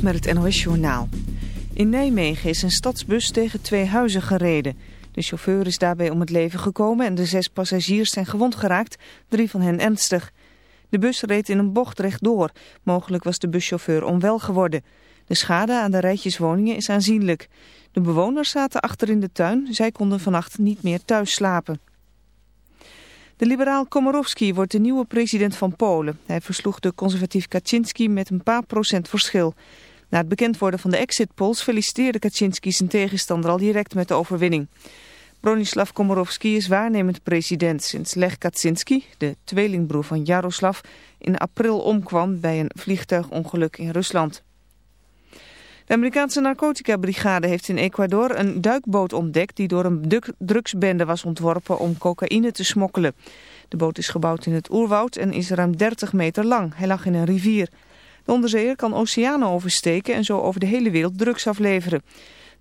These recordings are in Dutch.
Met het NOS Journaal. In Nijmegen is een stadsbus tegen twee huizen gereden. De chauffeur is daarbij om het leven gekomen en de zes passagiers zijn gewond geraakt, drie van hen ernstig. De bus reed in een bocht rechtdoor. Mogelijk was de buschauffeur onwel geworden. De schade aan de rijtjeswoningen is aanzienlijk. De bewoners zaten achter in de tuin. Zij konden vannacht niet meer thuis slapen. De liberaal Komorowski wordt de nieuwe president van Polen. Hij versloeg de conservatief Kaczynski met een paar procent verschil. Na het bekend worden van de exit polls feliciteerde Kaczynski zijn tegenstander al direct met de overwinning. Bronislav Komorowski is waarnemend president sinds Lech Kaczynski, de tweelingbroer van Jaroslav, in april omkwam bij een vliegtuigongeluk in Rusland. De Amerikaanse narcotica-brigade heeft in Ecuador een duikboot ontdekt die door een drugsbende was ontworpen om cocaïne te smokkelen. De boot is gebouwd in het oerwoud en is ruim 30 meter lang. Hij lag in een rivier. De onderzeeër kan oceanen oversteken en zo over de hele wereld drugs afleveren.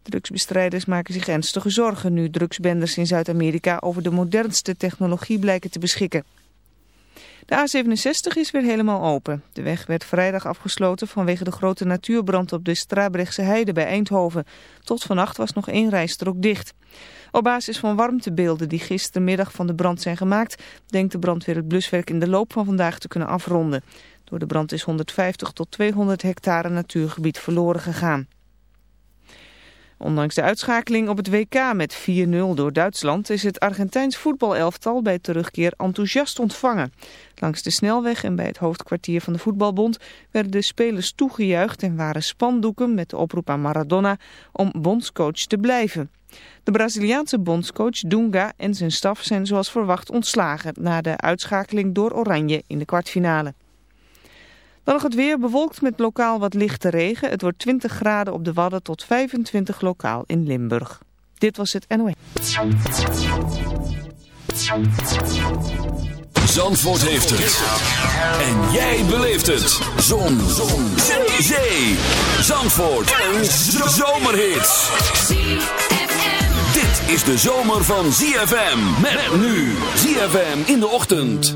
Drugsbestrijders maken zich ernstige zorgen nu drugsbenders in Zuid-Amerika over de modernste technologie blijken te beschikken. De A67 is weer helemaal open. De weg werd vrijdag afgesloten vanwege de grote natuurbrand op de Strabrechtse heide bij Eindhoven. Tot vannacht was nog één rijstrook dicht. Op basis van warmtebeelden die gistermiddag van de brand zijn gemaakt... denkt de brandweer het bluswerk in de loop van vandaag te kunnen afronden. Door de brand is 150 tot 200 hectare natuurgebied verloren gegaan. Ondanks de uitschakeling op het WK met 4-0 door Duitsland is het Argentijns voetbalelftal bij terugkeer enthousiast ontvangen. Langs de snelweg en bij het hoofdkwartier van de voetbalbond werden de spelers toegejuicht en waren spandoeken met de oproep aan Maradona om bondscoach te blijven. De Braziliaanse bondscoach Dunga en zijn staf zijn zoals verwacht ontslagen na de uitschakeling door Oranje in de kwartfinale. Dan nog het weer bewolkt met lokaal wat lichte regen. Het wordt 20 graden op de Wadden tot 25 lokaal in Limburg. Dit was het NOS. Zandvoort heeft het. En jij beleeft het. Zon. Zon. Zee. Zandvoort. Een zomerhit. Dit is de zomer van ZFM. Met nu. ZFM in de ochtend.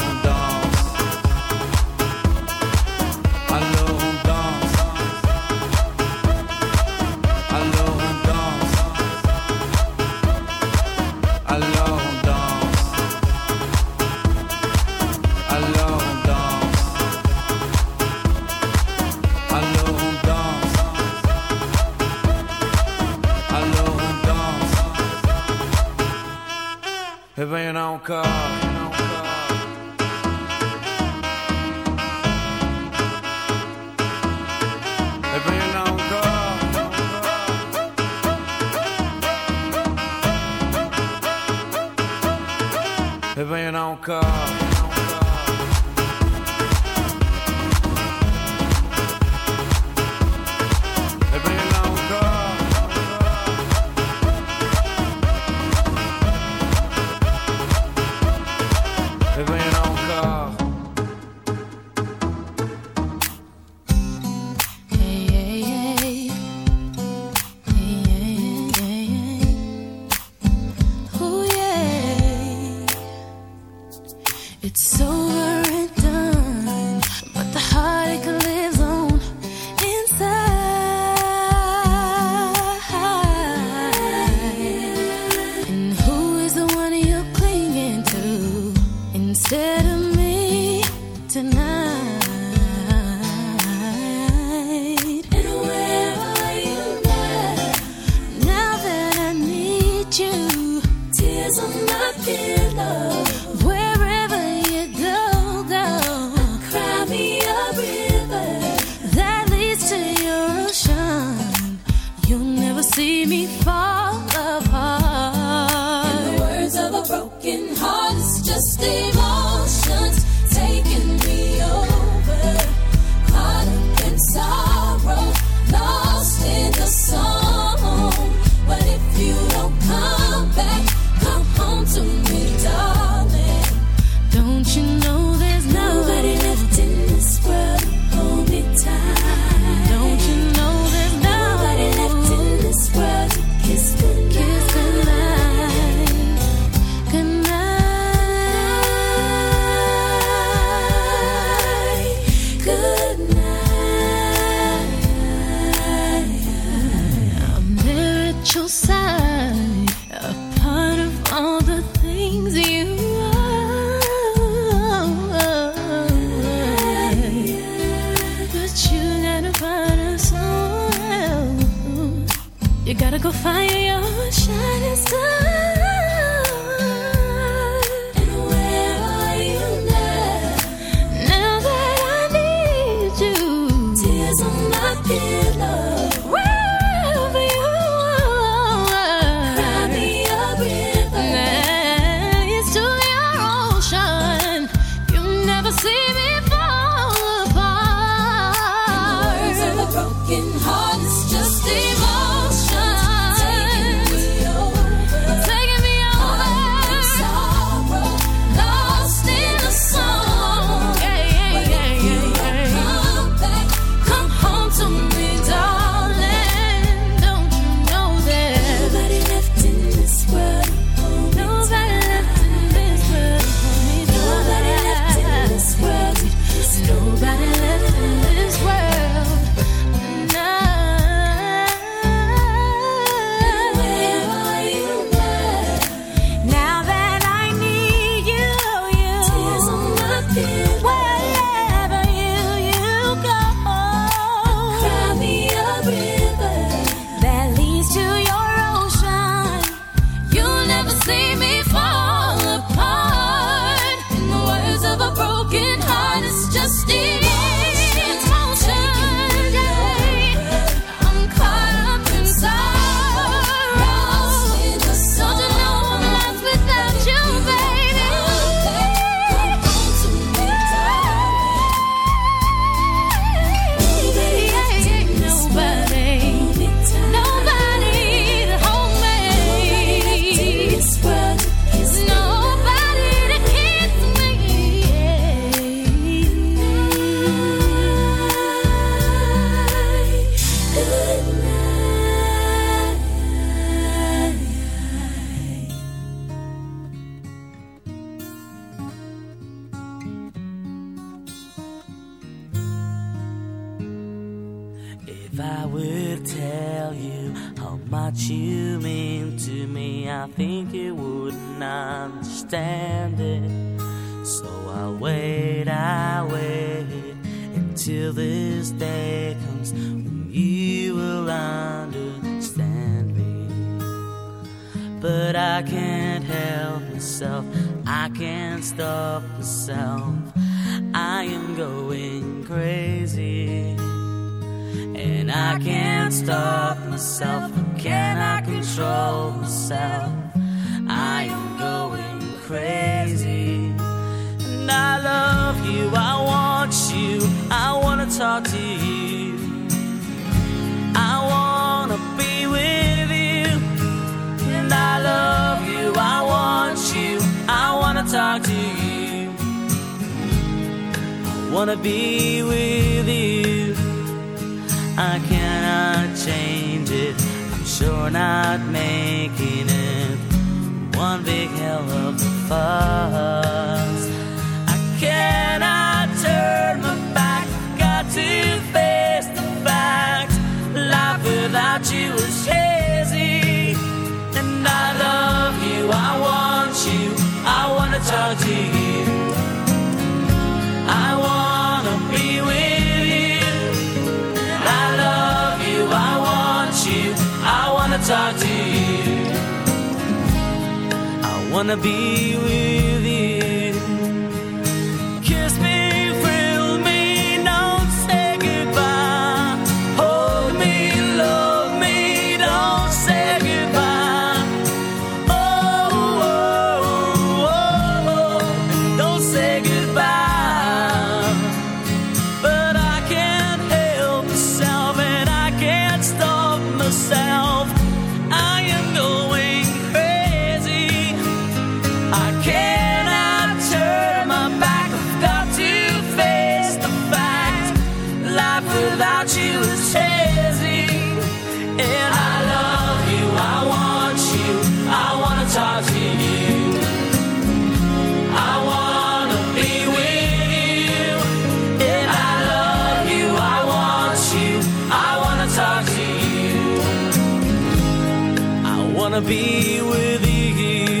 wanna be with you. I cannot change it, I'm sure not making it one big hell of a fuss. I cannot turn my back, got to face the facts. life without you is hazy, and I love you. I want. to be with wanna be with you.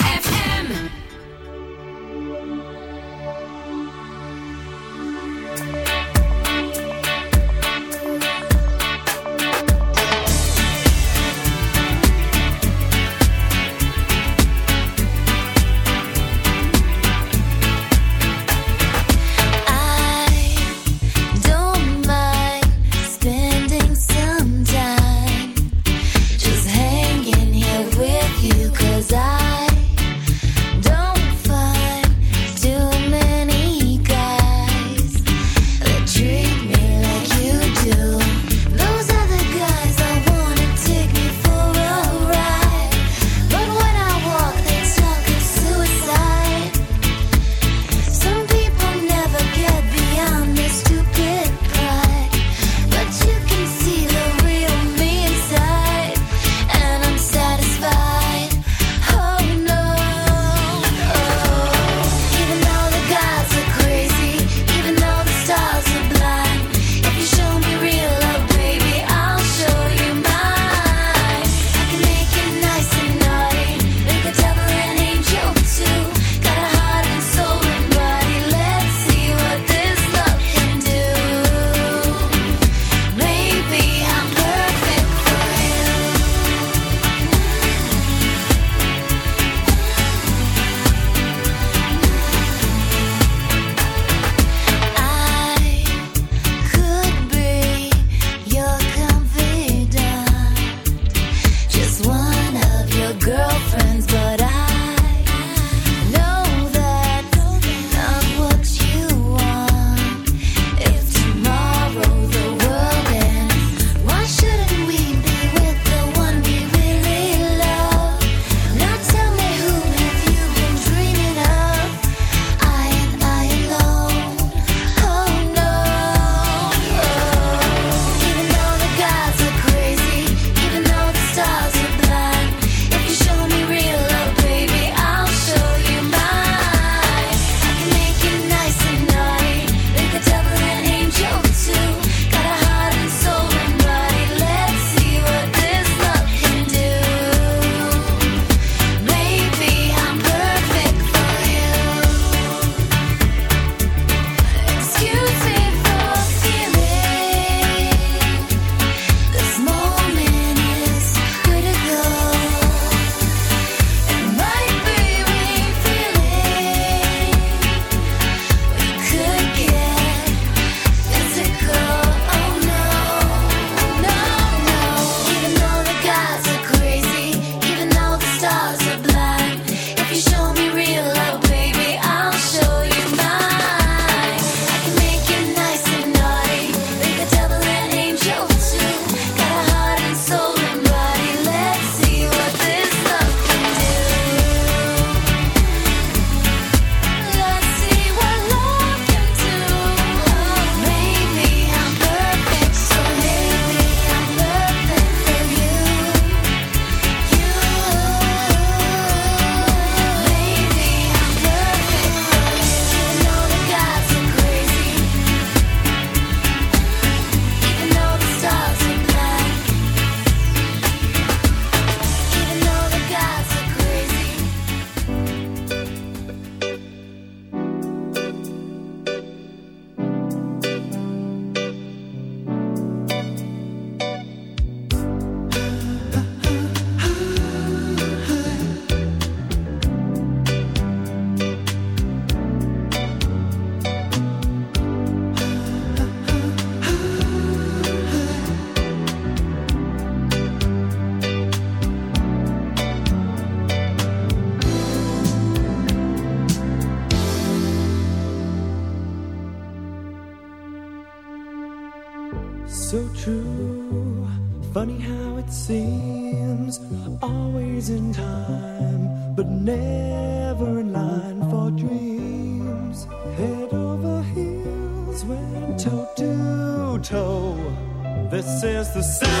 the sound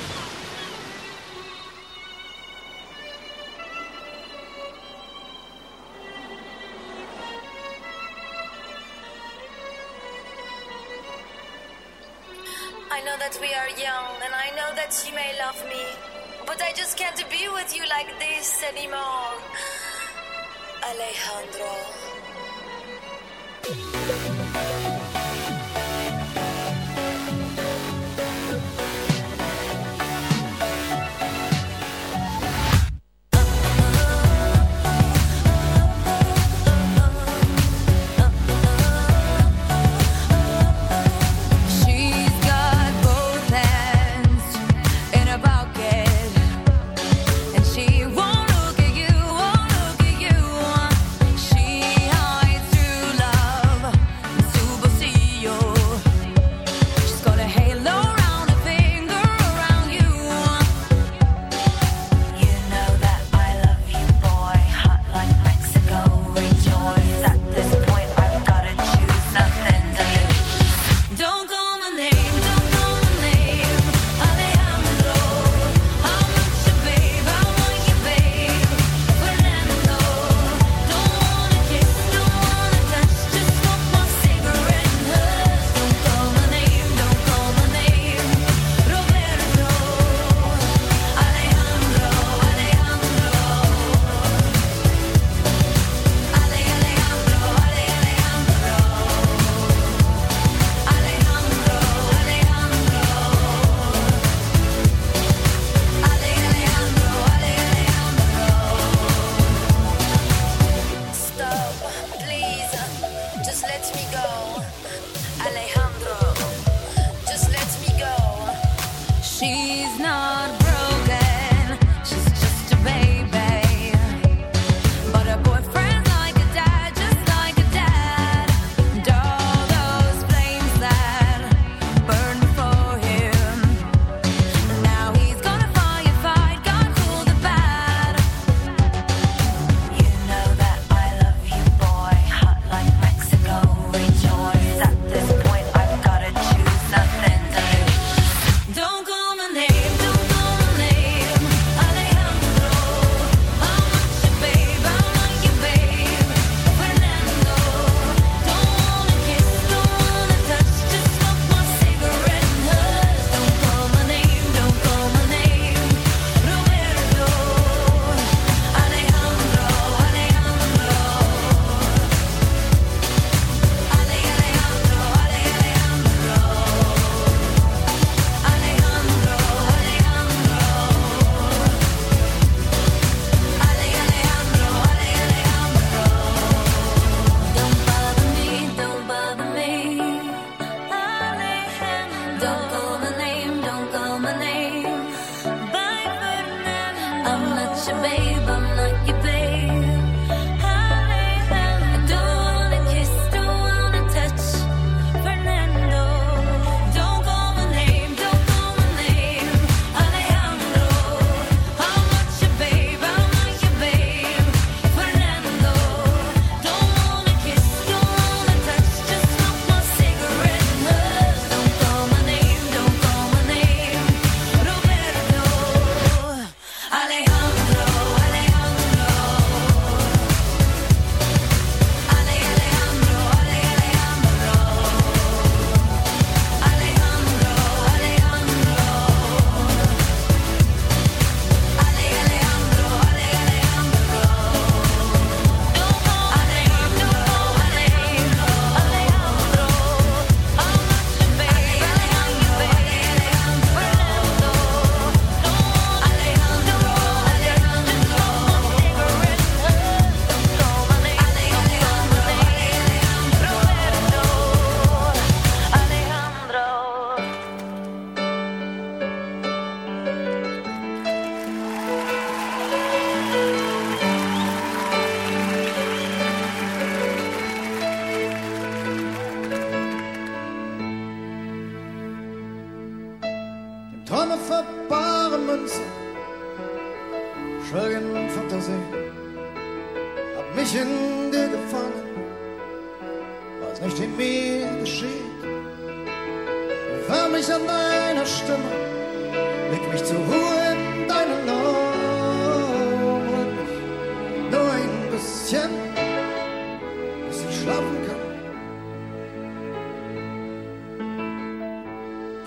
you, baby.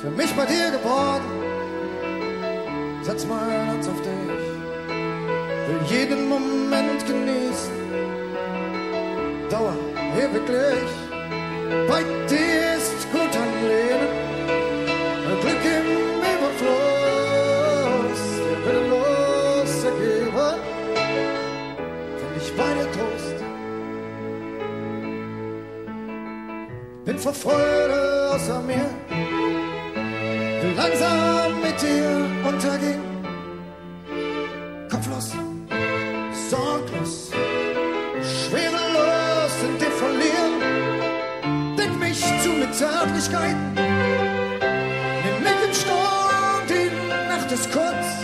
für mich bei dir geboren. Setz mein Herz auf dich, will jeden Moment genießen. Dauer hier wirklich. bei dir ist gut an Leben, ein Glück im Überfluss, der will willenlos ergeben, find ich meine Trost. Bin vor Freude außer mir langsam mit dir unterging. Kopflos, sorglos, schwerelos in dir verlieren. Denk mich zu mit Zärtlichkeiten, nimm mit dem Sturm, die Nacht ist kurz.